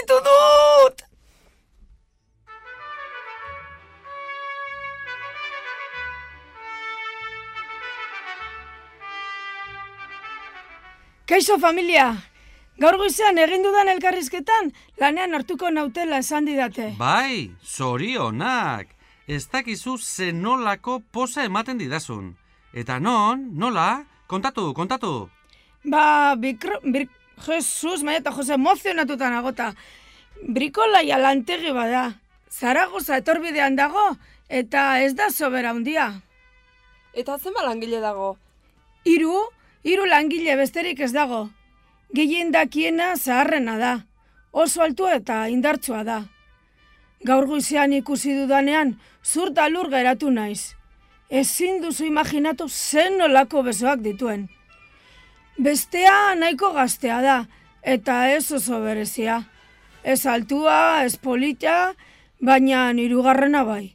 Aurkitu dut! Kaixo familia, gaur goizean egin dudan elkarrizketan lanean hartuko nautela esan didate. Bai, zorionak. Ez dakizu zenolako posa ematen didazun. Eta non, nola? Kontatu, kontatu. Ba, bikro, bir, Jesus, maia eta Jose emozionatuta nagota. Brikola lantegi bada. Zaragoza etorbidean dago eta ez da sobera handia. Eta zenba langile dago? Hiru, hiru langile besterik ez dago. Gehien dakiena zaharrena da. Oso altu eta indartsua da. Gaur goizean ikusi dudanean, zurta lur geratu naiz. Ezin duzu imaginatu zen nolako besoak dituen. Bestea nahiko gaztea da, eta ez oso berezia. Ez altua, ez polita, baina hirugarrena bai.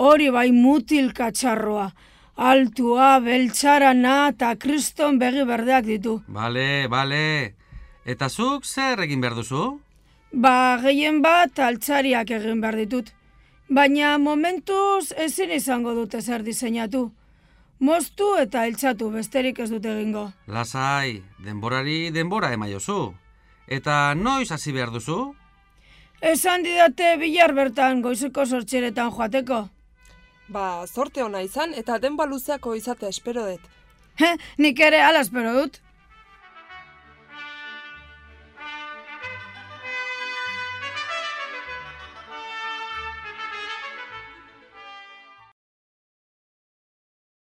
Hori bai mutil katxarroa. Altua, beltxarana eta kriston begi berdeak ditu. Bale, bale. Eta zuk zer egin behar duzu? Ba, gehien bat altzariak egin behar ditut. Baina momentuz ezin izango dute zer diseinatu. Moztu eta iltzatu besterik ez dute egingo. Lasai, denborari denbora emaiozu. Eta noiz hasi behar duzu? Esan didate bilar bertan goizeko sortxeretan joateko. Ba, zorte ona izan eta denba luzeako izatea espero dut. He, nik ere ala espero dut.